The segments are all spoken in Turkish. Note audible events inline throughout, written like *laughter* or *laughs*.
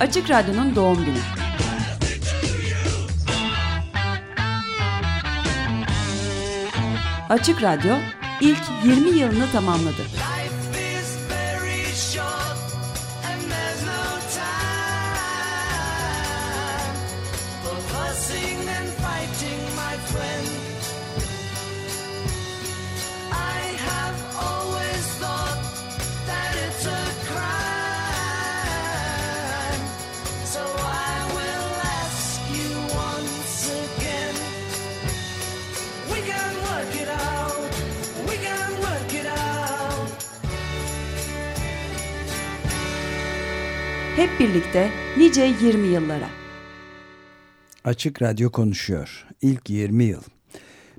Açık Radyo'nun doğum günü. Açık Radyo ilk 20 yılını tamamladı. Hep birlikte nice 20 yıllara. Açık Radyo konuşuyor. İlk 20 yıl.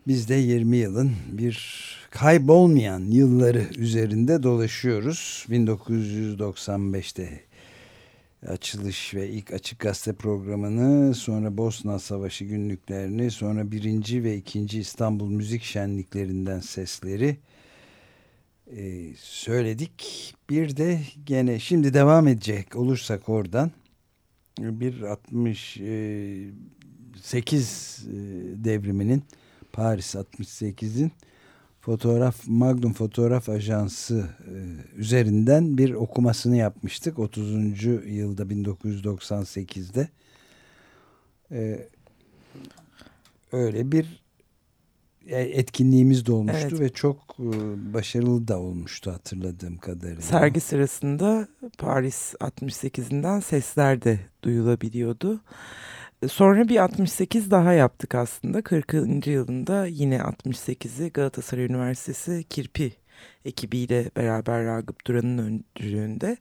Biz de 20 yılın bir kaybolmayan yılları üzerinde dolaşıyoruz. 1995'te açılış ve ilk Açık Gazete programını, sonra Bosna Savaşı günlüklerini, sonra birinci ve ikinci İstanbul Müzik Şenliklerinden sesleri e, söyledik. Bir de gene şimdi devam edecek olursak oradan bir 68 e, devriminin Paris 68'in fotoğraf Magnum Fotoğraf Ajansı e, üzerinden bir okumasını yapmıştık 30. yılda 1998'de e, öyle bir e, etkinliğimiz de olmuştu evet. ve çok e, başarılı da olmuştu hatırladığım kadarıyla. Sergi sırasında Paris 68'inden sesler de duyulabiliyordu. E, sonra bir 68 daha yaptık aslında. 40. yılında yine 68'i Galatasaray Üniversitesi Kirpi ekibiyle beraber Ragıp Duran'ın öncülüğünde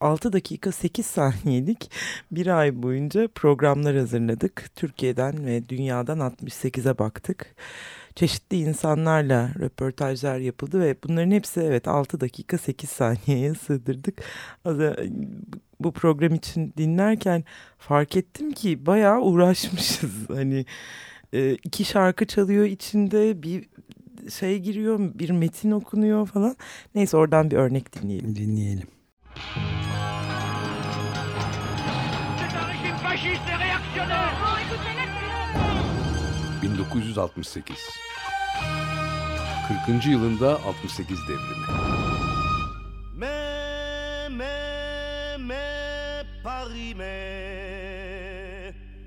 6 dakika 8 saniyelik *laughs* bir ay boyunca programlar hazırladık. Türkiye'den ve dünyadan 68'e baktık çeşitli insanlarla röportajlar yapıldı ve bunların hepsi evet 6 dakika 8 saniyeye sığdırdık. Bu program için dinlerken fark ettim ki bayağı uğraşmışız. *laughs* Hani e, iki şarkı çalıyor içinde bir şey giriyor bir metin okunuyor falan. Neyse oradan bir örnek dinleyelim. Dinleyelim. 1968 40. yılında 68 devrimi.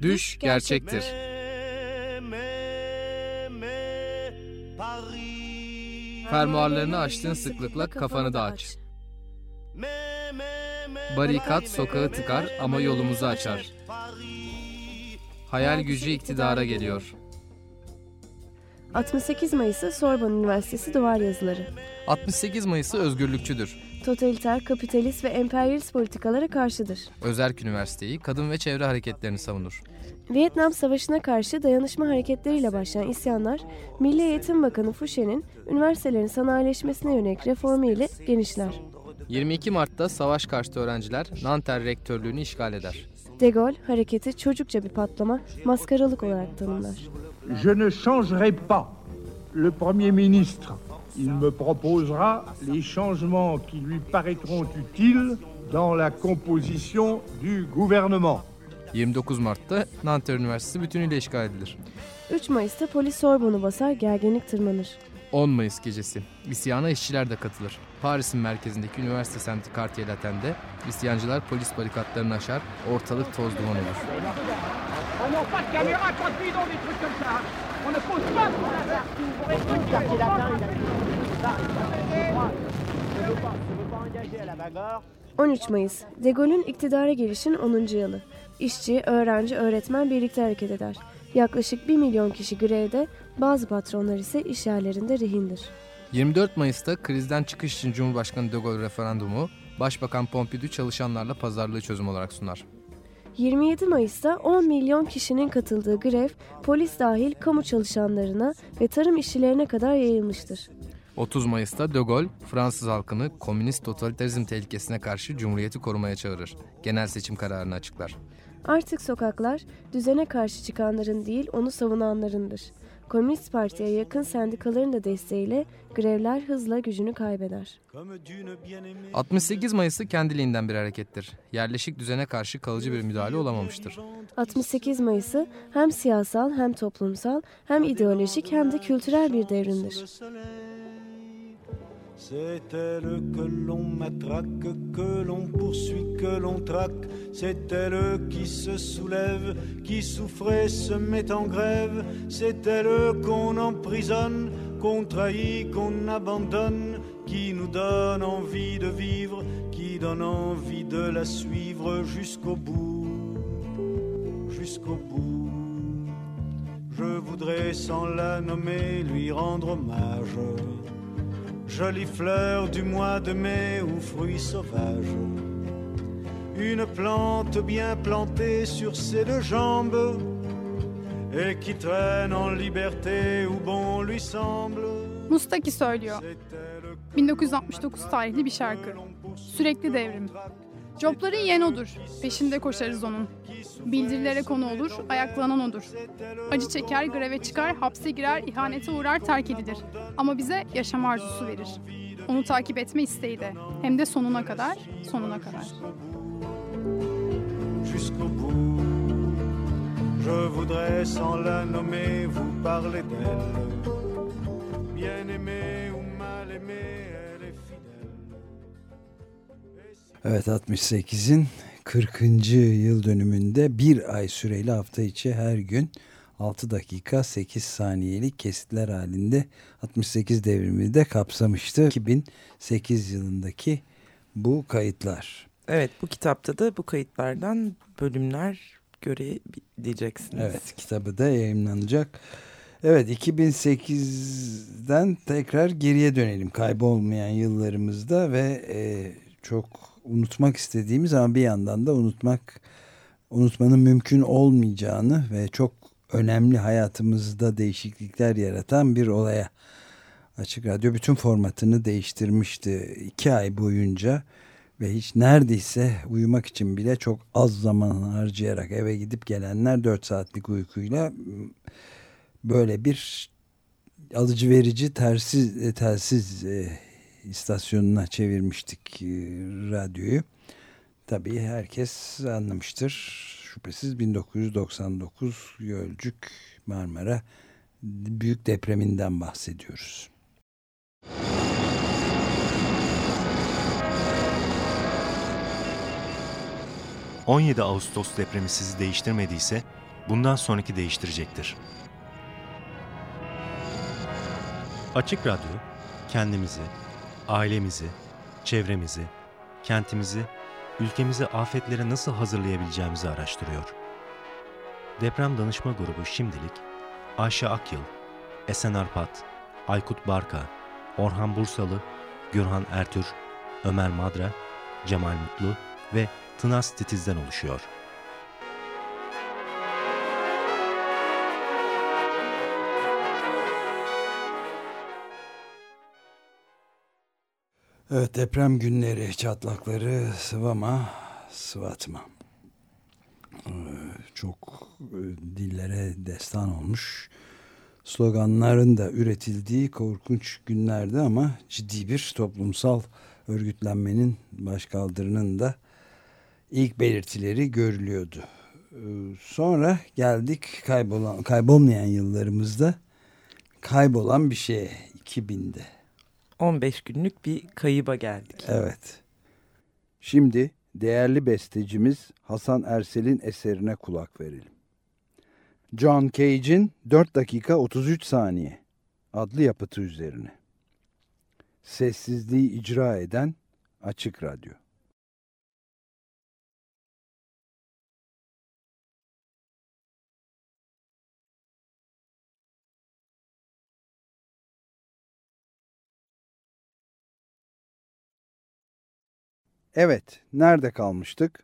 Düş gerçektir. Fermuarlarını açtığın sıklıkla kafanı da aç. Barikat sokağı tıkar ama yolumuzu açar. Hayal gücü iktidara geliyor. 68 Mayıs'ı Sorbonne Üniversitesi duvar yazıları. 68 Mayıs'ı özgürlükçüdür. Totaliter, kapitalist ve emperyalist politikalara karşıdır. Özerk Üniversiteyi kadın ve çevre hareketlerini savunur. Vietnam Savaşı'na karşı dayanışma hareketleriyle başlayan isyanlar, Milli Eğitim Bakanı Fouché'nin üniversitelerin sanayileşmesine yönelik reformu ile genişler. 22 Mart'ta savaş karşıtı öğrenciler Nanter rektörlüğünü işgal eder. De Gaulle hareketi çocukça bir patlama, maskaralık olarak tanımlar. Je ne changerai pas le Premier ministre. Il me proposera les changements qui lui paraîtront utiles dans la composition du gouvernement. 29 Mart'ta Nanterre Üniversitesi bütünüyle işgal edilir. 3 Mayıs'ta polis Sorbon'u basar, gerginlik tırmanır. 10 Mayıs gecesi. İsyana işçiler de katılır. Paris'in merkezindeki üniversite semti Cartier Latin'de isyancılar polis barikatlarını aşar, ortalık toz duman olur. ...13 Mayıs, De Gaulle'ün iktidara gelişin 10. yılı. İşçi, öğrenci, öğretmen birlikte hareket eder. Yaklaşık 1 milyon kişi grevde, bazı patronlar ise iş yerlerinde rehindir. 24 Mayıs'ta krizden çıkış için Cumhurbaşkanı De Gaulle referandumu, Başbakan Pompidou çalışanlarla pazarlığı çözüm olarak sunar. 27 Mayıs'ta 10 milyon kişinin katıldığı grev, polis dahil kamu çalışanlarına ve tarım işçilerine kadar yayılmıştır. 30 Mayıs'ta De Gaulle, Fransız halkını komünist totalitarizm tehlikesine karşı Cumhuriyeti korumaya çağırır. Genel seçim kararını açıklar. Artık sokaklar düzene karşı çıkanların değil onu savunanlarındır. Komünist Parti'ye yakın sendikaların da desteğiyle grevler hızla gücünü kaybeder. 68 Mayıs'ı kendiliğinden bir harekettir. Yerleşik düzene karşı kalıcı bir müdahale olamamıştır. 68 Mayıs'ı hem siyasal hem toplumsal hem ideolojik hem de kültürel bir devrimdir. C'est elle que l'on matraque, que l'on poursuit, que l'on traque. C'est elle qui se soulève, qui souffrait, se met en grève. C'est elle qu'on emprisonne, qu'on trahit, qu'on abandonne, qui nous donne envie de vivre, qui donne envie de la suivre jusqu'au bout, jusqu'au bout. Je voudrais sans la nommer lui rendre hommage jolie fleur du mois de mai ou fruit sauvage. Une plante bien plantée sur ses deux jambes et qui traîne en liberté où bon lui semble. Mustaki söylüyor. 1969 tarihli bir şarkı. Sürekli devrim. Jobları yiyen odur. Peşinde koşarız onun. Bildirilere konu olur, ayaklanan odur. Acı çeker, greve çıkar, hapse girer, ihanete uğrar, terk edilir. Ama bize yaşam arzusu verir. Onu takip etme isteği de. Hem de sonuna kadar, sonuna kadar. Je voudrais sans la nommer vous parler d'elle. Bien aimée ou mal aimée, Evet 68'in 40. yıl dönümünde bir ay süreli hafta içi her gün 6 dakika 8 saniyelik kesitler halinde 68 devrimi de kapsamıştı. 2008 yılındaki bu kayıtlar. Evet bu kitapta da bu kayıtlardan bölümler görebileceksiniz. Evet kitabı da yayınlanacak. Evet 2008'den tekrar geriye dönelim kaybolmayan yıllarımızda ve e, çok unutmak istediğimiz ama bir yandan da unutmak unutmanın mümkün olmayacağını ve çok önemli hayatımızda değişiklikler yaratan bir olaya. Açık Radyo bütün formatını değiştirmişti iki ay boyunca ve hiç neredeyse uyumak için bile çok az zaman harcayarak eve gidip gelenler 4 saatlik uykuyla böyle bir alıcı verici tersiz telsiz e, istasyonuna çevirmiştik e, radyoyu. Tabii herkes anlamıştır. Şüphesiz 1999 Gölcük Marmara büyük depreminden bahsediyoruz. 17 Ağustos depremi sizi değiştirmediyse bundan sonraki değiştirecektir. Açık Radyo kendimizi, ailemizi, çevremizi, kentimizi, ülkemizi afetlere nasıl hazırlayabileceğimizi araştırıyor. Deprem Danışma Grubu şimdilik Ayşe Akyıl, Esen Arpat, Aykut Barka, Orhan Bursalı, Gürhan Ertür, Ömer Madra, Cemal Mutlu ve Tınas Titiz'den oluşuyor. Evet deprem günleri, çatlakları sıvama, sıvatma. Ee, çok e, dillere destan olmuş. Sloganların da üretildiği korkunç günlerdi ama ciddi bir toplumsal örgütlenmenin başkaldırının da ilk belirtileri görülüyordu. Ee, sonra geldik kaybolan, kaybolmayan yıllarımızda kaybolan bir şeye 2000'de. 15 günlük bir kayıba geldik. Evet. Şimdi değerli bestecimiz Hasan Ersel'in eserine kulak verelim. John Cage'in 4 dakika 33 saniye adlı yapıtı üzerine. Sessizliği icra eden Açık Radyo. Evet, nerede kalmıştık?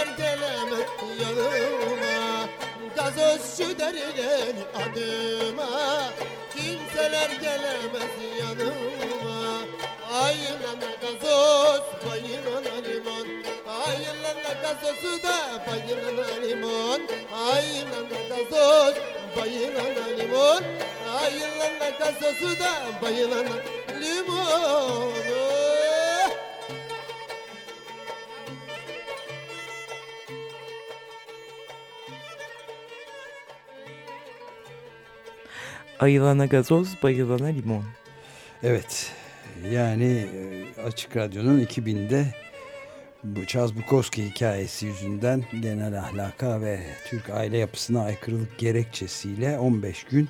Kimseler gelemez yanıma Gazozcu derilen adıma. Kimseler gelemez yanıma. Ayılana gazoz, bayılana limon Ayılana gazozu da bayılana limon Ayılana gazoz, bayılana limon Ayılana gazozu da bayılana limon Ayılana gazoz, bayılana limon. Evet. Yani e, Açık Radyo'nun 2000'de bu Charles Bukowski hikayesi yüzünden genel ahlaka ve Türk aile yapısına aykırılık gerekçesiyle 15 gün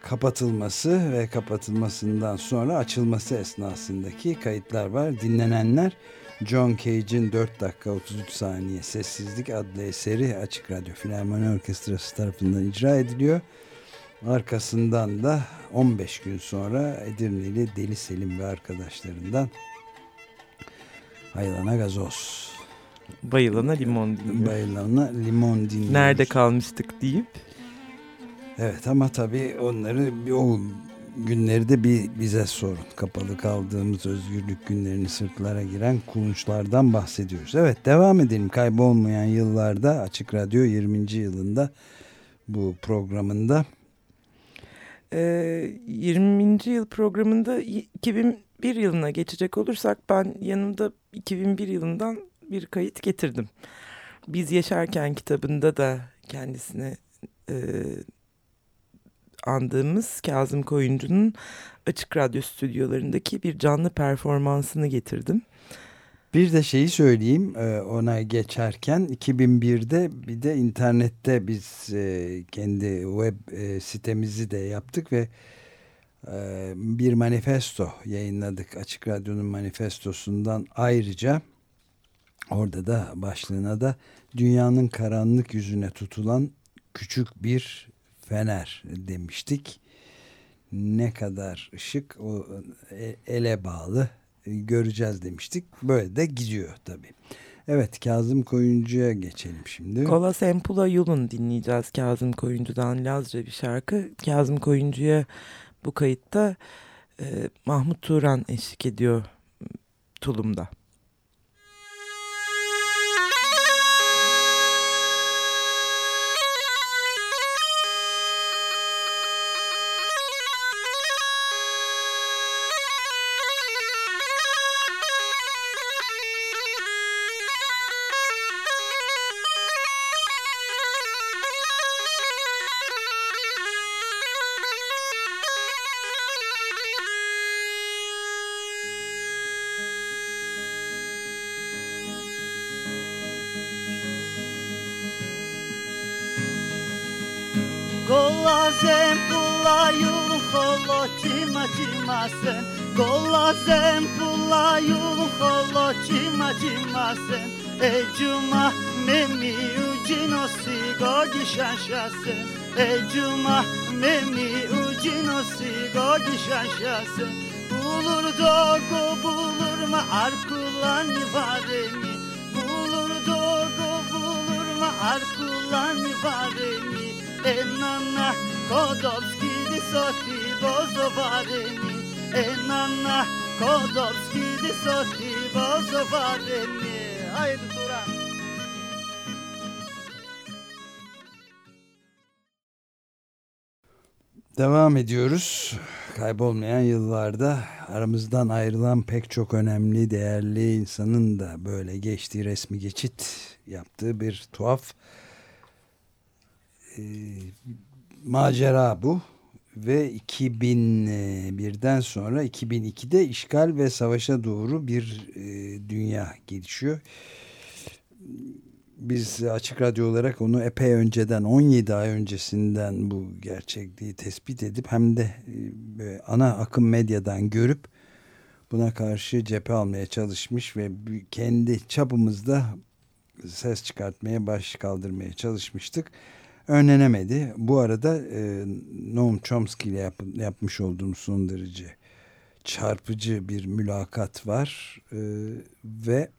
kapatılması ve kapatılmasından sonra açılması esnasındaki kayıtlar var. Dinlenenler John Cage'in 4 dakika 33 saniye Sessizlik adlı eseri Açık Radyo Filarmoni Orkestrası tarafından icra ediliyor. Arkasından da 15 gün sonra Edirneli Deli Selim ve arkadaşlarından Haylana Gazoz. Bayılana limon dinliyor. Bayılana limon dinliyoruz. Nerede kalmıştık deyip. Evet ama tabii onları o günleri de bir bize sorun. Kapalı kaldığımız özgürlük günlerini sırtlara giren kulunçlardan bahsediyoruz. Evet devam edelim. Kaybolmayan yıllarda Açık Radyo 20. yılında bu programında. Ee, 20. yıl programında 2001 yılına geçecek olursak ben yanımda 2001 yılından bir kayıt getirdim. Biz Yaşarken kitabında da kendisine e, andığımız Kazım Koyuncu'nun Açık Radyo stüdyolarındaki bir canlı performansını getirdim. Bir de şeyi söyleyeyim ona geçerken 2001'de bir de internette biz kendi web sitemizi de yaptık ve bir manifesto yayınladık. Açık Radyo'nun manifestosundan ayrıca orada da başlığına da dünyanın karanlık yüzüne tutulan küçük bir fener demiştik. Ne kadar ışık o ele bağlı göreceğiz demiştik. Böyle de gidiyor tabii. Evet Kazım Koyuncu'ya geçelim şimdi. Kola Sempula Yulun dinleyeceğiz Kazım Koyuncu'dan Lazca bir şarkı. Kazım Koyuncu'ya bu kayıtta e, Mahmut Turan eşlik ediyor tulumda. Çima çimasen Kolla zempulla yulun xollo çima çimasen Ey cuma memi ucino sigo gişanşasen Ey cuma memi ucino sigo gişanşasen Bulur dogo bulur ma arkulan varemi Bulur dogo bulur ma arkulan varemi Enana Kodowski wysoti bozowareni Enana Kodowski wysoti bozowareni Haydi Turan. Devam ediyoruz. Kaybolmayan yıllarda aramızdan ayrılan pek çok önemli, değerli insanın da böyle geçtiği resmi geçit yaptığı bir tuhaf e, macera bu ve 2001'den sonra 2002'de işgal ve savaşa doğru bir e, dünya gelişiyor. Biz açık radyo olarak onu epey önceden 17 ay öncesinden bu gerçekliği tespit edip hem de e, ana akım medyadan görüp buna karşı cephe almaya çalışmış ve kendi çapımızda ses çıkartmaya baş kaldırmaya çalışmıştık önlenemedi. Bu arada e, Noam Chomsky ile yap, yapmış olduğum son derece çarpıcı bir mülakat var e, ve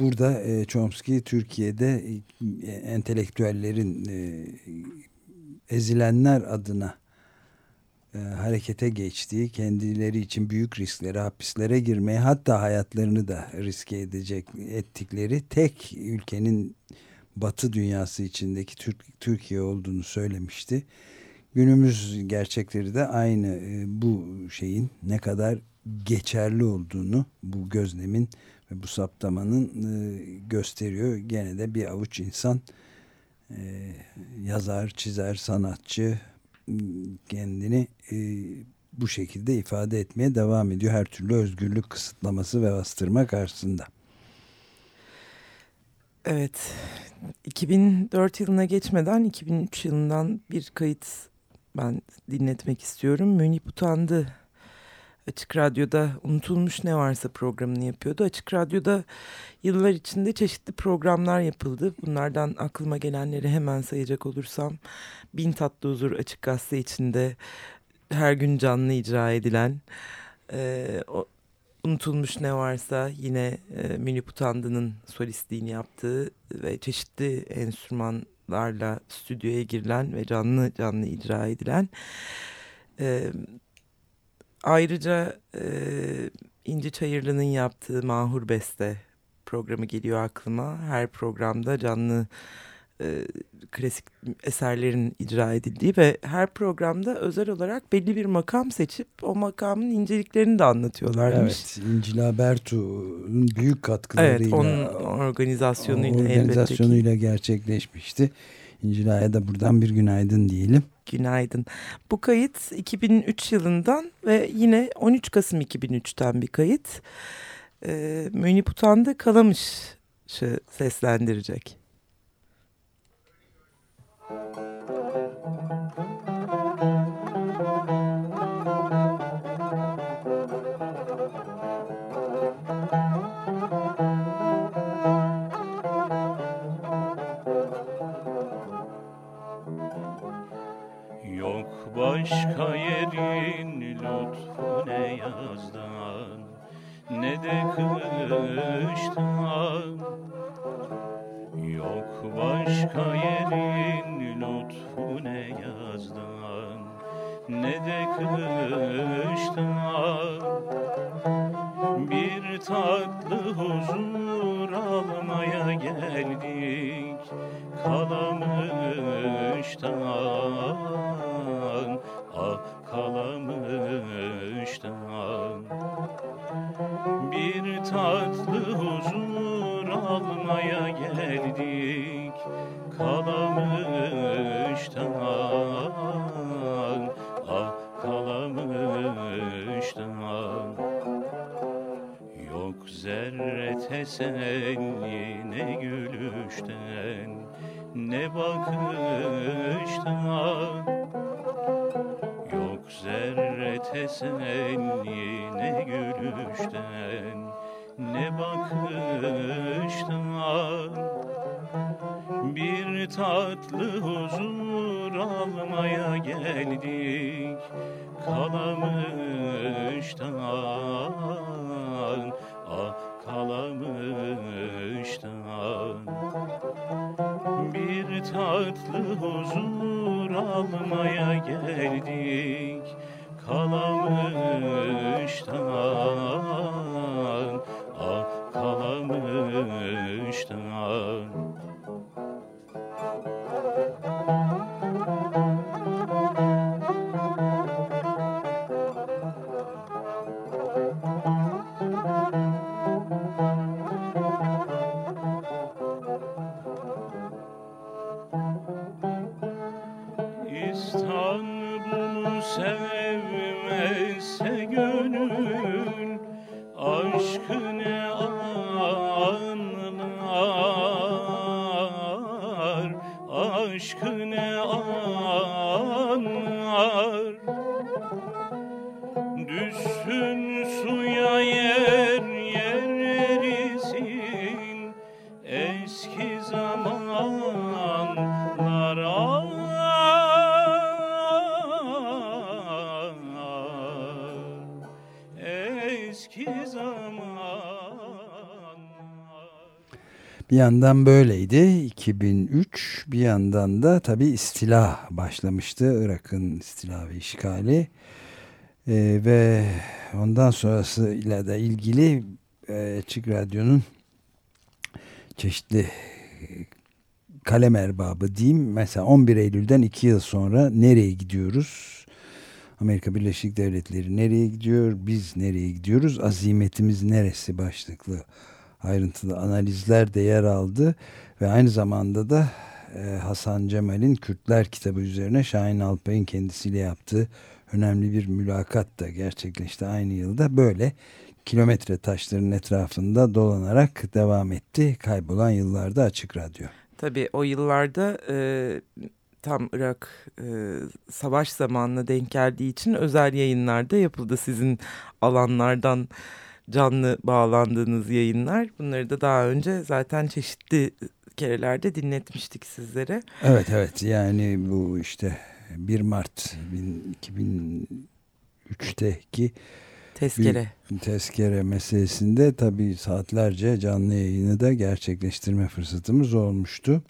burada e, Chomsky Türkiye'de e, entelektüellerin e, ezilenler adına e, harekete geçtiği, kendileri için büyük risklere, hapislere girmeye hatta hayatlarını da riske edecek ettikleri tek ülkenin Batı dünyası içindeki Türk, Türkiye olduğunu söylemişti. Günümüz gerçekleri de aynı e, bu şeyin ne kadar geçerli olduğunu bu gözlemin ve bu saptamanın e, gösteriyor. Gene de bir avuç insan e, yazar, çizer, sanatçı kendini e, bu şekilde ifade etmeye devam ediyor. Her türlü özgürlük kısıtlaması ve bastırma karşısında. Evet, 2004 yılına geçmeden 2003 yılından bir kayıt ben dinletmek istiyorum. Münip Utandı Açık Radyo'da Unutulmuş Ne Varsa programını yapıyordu. Açık Radyo'da yıllar içinde çeşitli programlar yapıldı. Bunlardan aklıma gelenleri hemen sayacak olursam Bin Tatlı Huzur Açık Gazete içinde her gün canlı icra edilen e, o, Unutulmuş Ne Varsa yine e, Münip Utandı'nın solistliğini yaptığı ve çeşitli enstrümanlarla stüdyoya girilen ve canlı canlı icra edilen e, Ayrıca e, İnci Çayırlı'nın yaptığı Mahur Beste programı geliyor aklıma. Her programda canlı e, klasik eserlerin icra edildiği ve her programda özel olarak belli bir makam seçip o makamın inceliklerini de anlatıyorlarmış. Evet, İncila Bertu'nun büyük katkılarıyla evet, onun organizasyonuyla, organizasyonuyla gerçekleşmişti. İncila'ya da buradan bir günaydın diyelim. Günaydın. Bu kayıt 2003 yılından ve yine 13 Kasım 2003'ten bir kayıt. Ee, Münip Utan'da Kalamış'ı seslendirecek. Başka yerin lütfu ne yazdan ne de kıştan Yok başka yerin lütfu ne yazdan ne de kıştan Bir tatlı huzur almaya geldik kalamıştan kalamıştan Yok zerre teselli ne gülüşten ne bakıştan zerre teselli ne gülüşten ne bakıştan Bir tatlı huzur almaya geldik. Kalamıştan ah kalamıştan. Bir tatlı huzur almaya geldik. Kalamıştan eski zaman Bir yandan böyleydi 2003 bir yandan da tabi istila başlamıştı Irak'ın istila ve işgali. Ee, ve ondan sonrasıyla da ilgili e, Açık Radyo'nun çeşitli kalem erbabı diyeyim. Mesela 11 Eylül'den 2 yıl sonra nereye gidiyoruz Amerika Birleşik Devletleri nereye gidiyor biz nereye gidiyoruz azimetimiz neresi başlıklı ayrıntılı analizler de yer aldı ve aynı zamanda da e, Hasan Cemal'in Kürtler kitabı üzerine Şahin Alpay'ın kendisiyle yaptığı önemli bir mülakat da gerçekleşti aynı yılda böyle kilometre taşların etrafında dolanarak devam etti kaybolan yıllarda Açık Radyo. Tabii o yıllarda e, tam Irak e, savaş zamanına denk geldiği için özel yayınlarda yapıldı sizin alanlardan canlı bağlandığınız yayınlar. Bunları da daha önce zaten çeşitli kerelerde dinletmiştik sizlere. Evet evet yani bu işte 1 Mart 2003'teki tezkere. tezkere meselesinde tabii saatlerce canlı yayını da gerçekleştirme fırsatımız olmuştu.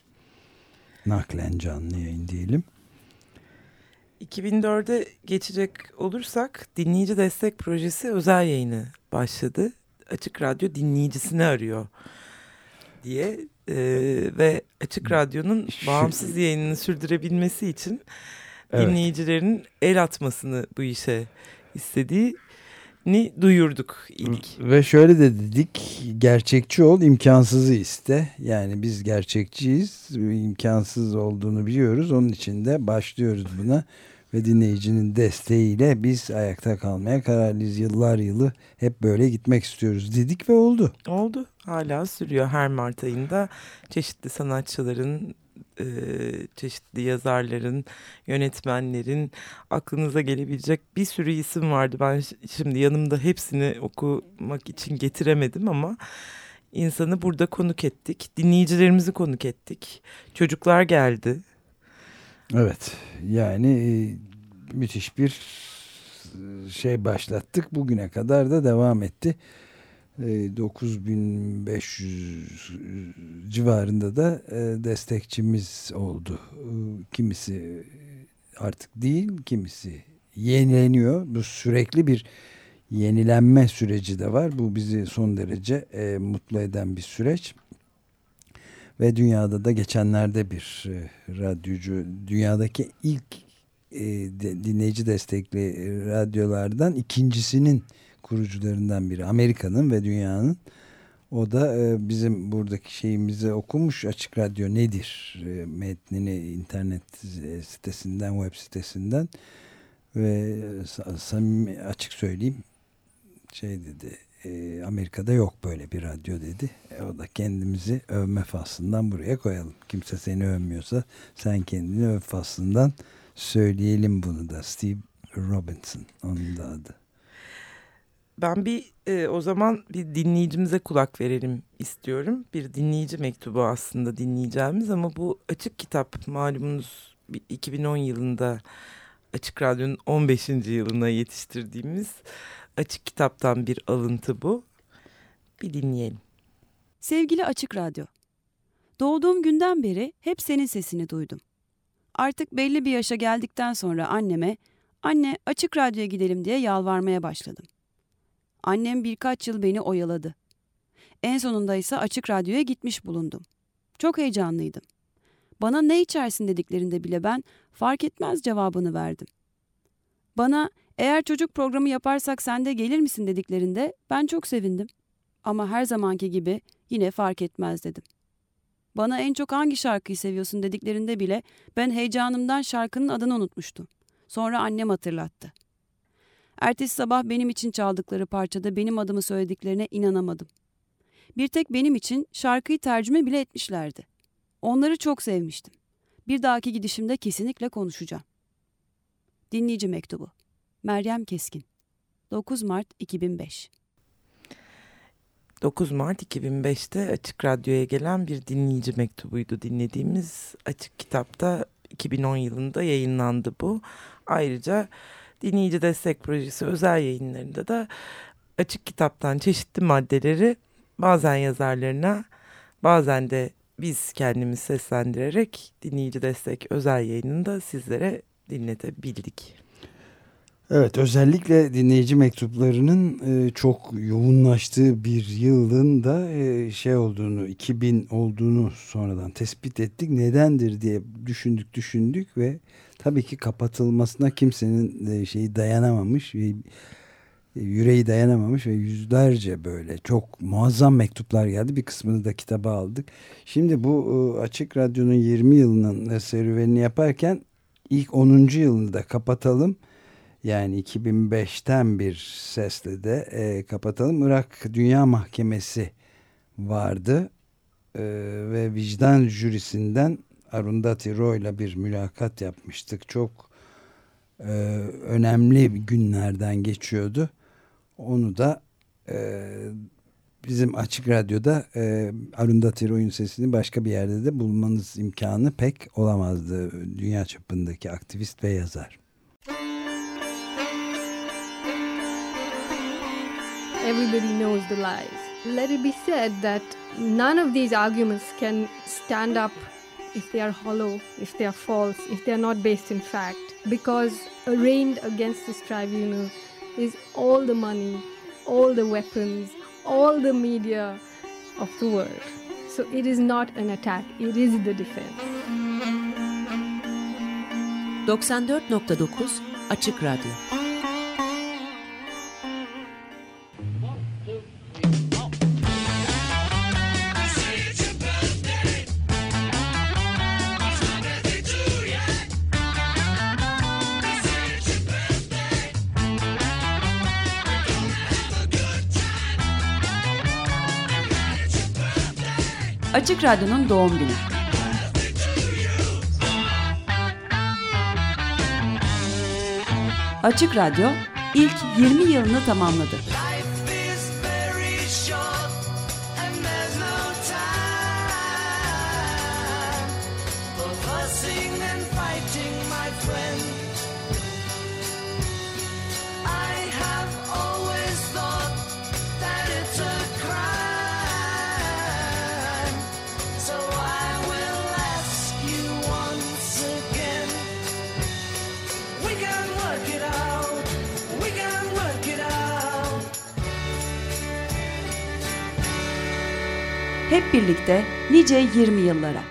Naklen canlı yayın diyelim. 2004'e geçecek olursak dinleyici destek projesi özel yayını başladı. Açık Radyo dinleyicisini arıyor diye e, ve Açık Radyo'nun bağımsız yayınını sürdürebilmesi için Evet. dinleyicilerin el atmasını bu işe istediğini duyurduk ilk. Ve şöyle de dedik gerçekçi ol imkansızı iste. Yani biz gerçekçiyiz imkansız olduğunu biliyoruz onun için de başlıyoruz buna. Ve dinleyicinin desteğiyle biz ayakta kalmaya kararlıyız. Yıllar yılı hep böyle gitmek istiyoruz dedik ve oldu. Oldu. Hala sürüyor her Mart ayında çeşitli sanatçıların, e, çeşitli yazarların, yönetmenlerin aklınıza gelebilecek bir sürü isim vardı. Ben şimdi yanımda hepsini okumak için getiremedim ama insanı burada konuk ettik. Dinleyicilerimizi konuk ettik. Çocuklar geldi. Evet yani e, müthiş bir e, şey başlattık. Bugüne kadar da devam etti. E, 9500 civarında da e, destekçimiz oldu. E, Kimisi artık değil, kimisi yenileniyor. Bu sürekli bir yenilenme süreci de var. Bu bizi son derece e, mutlu eden bir süreç. Ve dünyada da geçenlerde bir e, radyocu, dünyadaki ilk e, dinleyici destekli e, radyolardan ikincisinin kurucularından biri. Amerika'nın ve dünyanın. O da e, bizim buradaki şeyimizi okumuş. Açık Radyo nedir? E, metnini internet sitesinden, web sitesinden ve e, sa- samimi açık söyleyeyim şey dedi Amerika'da yok böyle bir radyo dedi. O da kendimizi övme faslından buraya koyalım. Kimse seni övmüyorsa sen kendini öv faslından söyleyelim bunu da. Steve Robinson onun da adı. Ben bir e, o zaman bir dinleyicimize kulak verelim istiyorum. Bir dinleyici mektubu aslında dinleyeceğimiz ama bu açık kitap malumunuz bir 2010 yılında Açık Radyo'nun 15. yılına yetiştirdiğimiz açık kitaptan bir alıntı bu. Bir dinleyelim. Sevgili Açık Radyo. Doğduğum günden beri hep senin sesini duydum. Artık belli bir yaşa geldikten sonra anneme, anne Açık Radyo'ya gidelim diye yalvarmaya başladım. Annem birkaç yıl beni oyaladı. En sonunda ise Açık Radyo'ya gitmiş bulundum. Çok heyecanlıydım. Bana ne içersin dediklerinde bile ben fark etmez cevabını verdim. Bana eğer çocuk programı yaparsak sen de gelir misin dediklerinde ben çok sevindim. Ama her zamanki gibi yine fark etmez dedim. Bana en çok hangi şarkıyı seviyorsun dediklerinde bile ben heyecanımdan şarkının adını unutmuştum. Sonra annem hatırlattı. Ertesi sabah benim için çaldıkları parçada benim adımı söylediklerine inanamadım. Bir tek benim için şarkıyı tercüme bile etmişlerdi. Onları çok sevmiştim. Bir dahaki gidişimde kesinlikle konuşacağım. Dinleyici mektubu. Meryem Keskin. 9 Mart 2005. 9 Mart 2005'te Açık Radyo'ya gelen bir dinleyici mektubuydu dinlediğimiz. Açık Kitap'ta 2010 yılında yayınlandı bu. Ayrıca Dinleyici Destek Projesi özel yayınlarında da açık kitaptan çeşitli maddeleri bazen yazarlarına bazen de biz kendimiz seslendirerek dinleyici destek özel yayınında sizlere dinletebildik. Evet özellikle dinleyici mektuplarının e, çok yoğunlaştığı bir yılın da e, şey olduğunu 2000 olduğunu sonradan tespit ettik. Nedendir diye düşündük düşündük ve tabii ki kapatılmasına kimsenin e, şeyi dayanamamış ve yüreği dayanamamış ve yüzlerce böyle çok muazzam mektuplar geldi. Bir kısmını da kitaba aldık. Şimdi bu Açık Radyo'nun 20 yılının serüvenini yaparken ilk 10. yılını da kapatalım. Yani 2005'ten bir sesle de e, kapatalım. Irak Dünya Mahkemesi vardı e, ve vicdan jürisinden Arundhati Roy ile bir mülakat yapmıştık. Çok e, önemli günlerden geçiyordu. Onu da e, bizim Açık Radyo'da e, Arundhati Roy'un sesini başka bir yerde de bulmanız imkanı pek olamazdı. Dünya çapındaki aktivist ve yazar. Everybody knows the lies. Let it be said that none of these arguments can stand up if they are hollow, if they are false, if they are not based in fact, because arraigned against this tribunal is all the money, all the weapons, all the media of the world. So it is not an attack, it is the defense. 94.9 Açık Radyo Açık Radyo'nun doğum günü. Açık Radyo ilk 20 yılını tamamladı. Birlikte nice 20 yıllara.